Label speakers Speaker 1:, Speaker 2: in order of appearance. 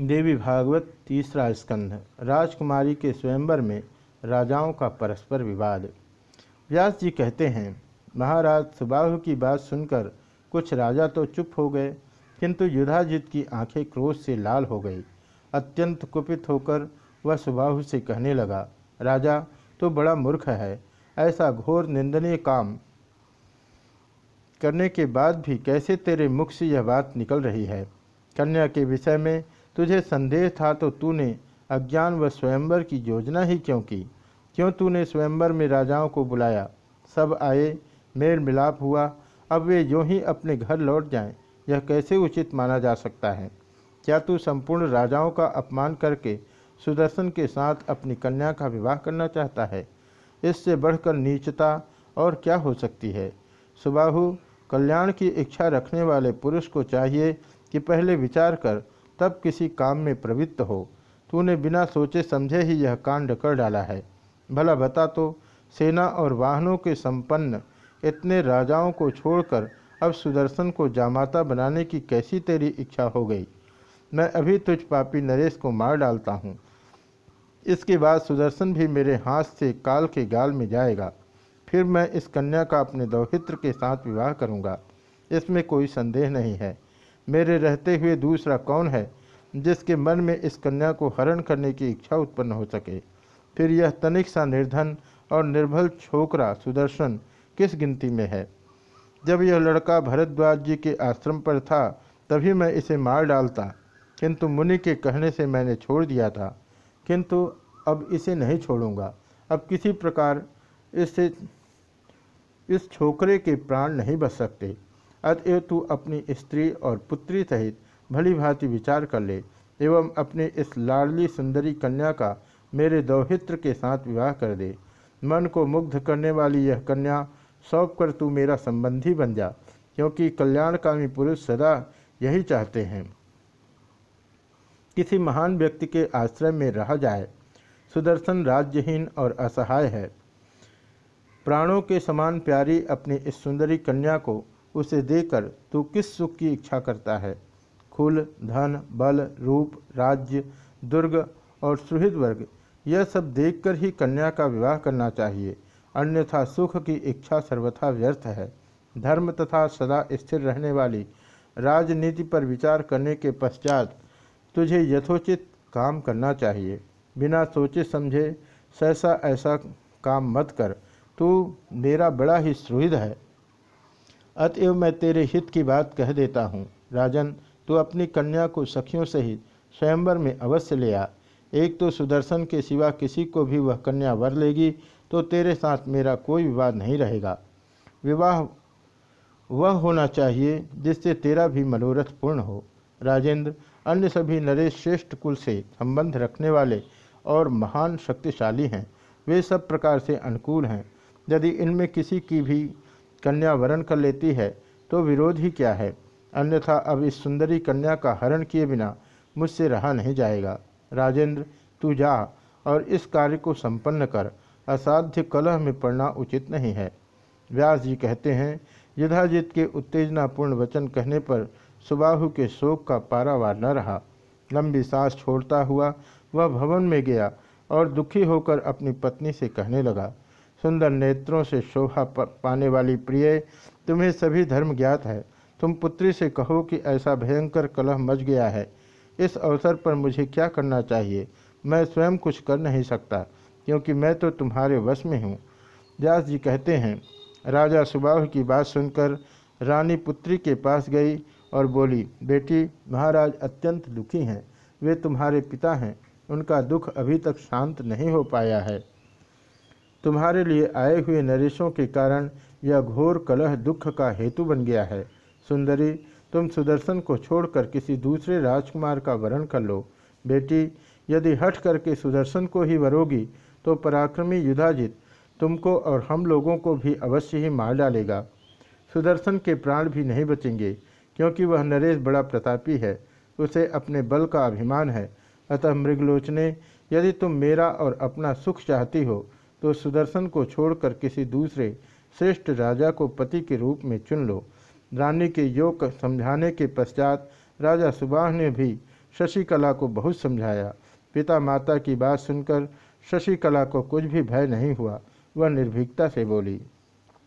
Speaker 1: देवी भागवत तीसरा स्कंध। राजकुमारी के स्वयंवर में राजाओं का परस्पर विवाद। व्यास जी कहते हैं, महाराज, सुबाहु की बात सुनकर कुछ राजा तो चुप हो गए, किंतु युधाजित की आँखें क्रोध से लाल हो गई। अत्यंत कुपित होकर वह सुबाहु से कहने लगा, राजा तो बड़ा मूर्ख है। ऐसा घोर निंदनीय काम करने के बाद भी कैसे तेरे मुख से यह बात निकल रही है? कन्या के विषय में तुझे संदेह था तो तूने अज्ञान व स्वयंवर की योजना ही क्यों की? क्यों तूने स्वयंवर में राजाओं को बुलाया? सब आए, मेल मिलाप हुआ। अब वे यूँ ही अपने घर लौट जाएँ। यह कैसे उचित माना जा सकता है? क्या तू संपूर्ण राजाओं का अपमान करके सुदर्शन के साथ अपनी कन्या का विवाह करना चाहता है? इससे बढ़कर नीचता और क्या हो सकती है? सुबाहु, कल्याण की इच्छा रखने वाले पुरुष को चाहिए कि पहले विचार कर तब किसी काम में प्रवृत्त हो, तूने बिना सोचे समझे ही यह कांड कर डाला है। भला बता तो सेना और वाहनों के संपन्न इतने राजाओं को छोड़कर अब सुदर्शन को जामाता बनाने की कैसी तेरी इच्छा हो गई? मैं अभी तुझ पापी नरेश को मार डालता हूँ। इसके बाद सुदर्शन भी मेरे हाथ से काल के गाल में जाएगा। फिर मैं इस कन्या का अपने दौहित्र के साथ विवाह करूँगा। इसमें कोई संदेह नहीं है। मेरे रहते हुए दूसरा कौन है, जिसके मन में इस कन्या को हरण करने की इच्छा उत्पन्न हो सके? फिर यह तनिक सा निर्धन और निर्भल छोकरा सुदर्शन किस गिनती में है? जब यह लड़का भरद्वाज जी के आश्रम पर था, तभी मैं इसे मार डालता। किंतु मुनि के कहने से मैंने छोड़ दिया था। किंतु अब इसे नहीं छोड़ूँगा। अब किसी प्रकार इससे इस छोकरे के प्राण नहीं बच सकते। अतएव तू अपनी स्त्री और पुत्री सहित भली भांति विचार कर ले एवं अपनी इस लाडली सुंदरी कन्या का मेरे दौहित्र के साथ विवाह कर दे। मन को मुग्ध करने वाली यह कन्या सौंप कर तू मेरा संबंधी बन जा, क्योंकि कल्याणकामी पुरुष सदा यही चाहते हैं। किसी महान व्यक्ति के आश्रय में रह जाए। सुदर्शन राज्यहीन और असहाय है। प्राणों के समान प्यारी अपनी इस सुंदरी कन्या को उसे देकर तू किस सुख की इच्छा करता है? कुल धन, बल, रूप, राज्य, दुर्ग और सुहृद वर्ग, यह सब देखकर ही कन्या का विवाह करना चाहिए। अन्यथा सुख की इच्छा सर्वथा व्यर्थ है। धर्म तथा सदा स्थिर रहने वाली राजनीति पर विचार करने के पश्चात तुझे यथोचित काम करना चाहिए। बिना सोचे समझे सहसा ऐसा काम मत कर। तू मेरा बड़ा ही सुहृद है। अतएव मैं तेरे हित की बात कह देता हूँ। राजन, तू अपनी कन्या को सखियों सहित स्वयंवर में अवश्य ले आ। एक तो सुदर्शन के सिवा किसी को भी वह कन्या वर लेगी तो तेरे साथ मेरा कोई विवाद नहीं रहेगा। विवाह वह होना चाहिए जिससे तेरा भी मनोरथ पूर्ण हो। राजेंद्र, अन्य सभी नरेश श्रेष्ठ कुल से संबंध रखने वाले और महान शक्तिशाली हैं। वे सब प्रकार से अनुकूल हैं। यदि इनमें किसी की भी कन्या वरण कर लेती है तो विरोध ही क्या है? अन्यथा अब इस सुंदरी कन्या का हरण किए बिना मुझसे रहा नहीं जाएगा। राजेंद्र, तू जा और इस कार्य को संपन्न कर। असाध्य कलह में पड़ना उचित नहीं है। व्यास जी कहते हैं, युधाजित के उत्तेजनापूर्ण वचन कहने पर सुबाहु के शोक का पारावार न रहा। लंबी सांस छोड़ता हुआ वह भवन में गया और दुखी होकर अपनी पत्नी से कहने लगा सुंदर नेत्रों से शोभा पाने वाली प्रिय, तुम्हें सभी धर्म ज्ञात है। तुम पुत्री से कहो कि ऐसा भयंकर कलह मच गया है। इस अवसर पर मुझे क्या करना चाहिए? मैं स्वयं कुछ कर नहीं सकता, क्योंकि मैं तो तुम्हारे वश में हूँ। व्यास जी कहते हैं, राजा सुबाह की बात सुनकर रानी पुत्री के पास गई और बोली, बेटी, महाराज अत्यंत दुखी हैं। वे तुम्हारे पिता हैं। उनका दुख अभी तक शांत नहीं हो पाया है। तुम्हारे लिए आए हुए नरेशों के कारण यह घोर कलह दुख का हेतु बन गया है। सुंदरी, तुम सुदर्शन को छोड़कर किसी दूसरे राजकुमार का वरण कर लो। बेटी, यदि हट करके सुदर्शन को ही वरोगी तो पराक्रमी युधाजित तुमको और हम लोगों को भी अवश्य ही मार डालेगा। सुदर्शन के प्राण भी नहीं बचेंगे, क्योंकि वह नरेश बड़ा प्रतापी है। उसे अपने बल का अभिमान है। अतः मृगलोचने, यदि तुम मेरा और अपना सुख चाहती हो तो सुदर्शन को छोड़कर किसी दूसरे श्रेष्ठ राजा को पति के रूप में चुन लो। रानी के योग समझाने के पश्चात राजा सुबाह ने भी शशिकला को बहुत समझाया। पिता माता की बात सुनकर शशिकला को कुछ भी भय नहीं हुआ। वह निर्भीकता से बोली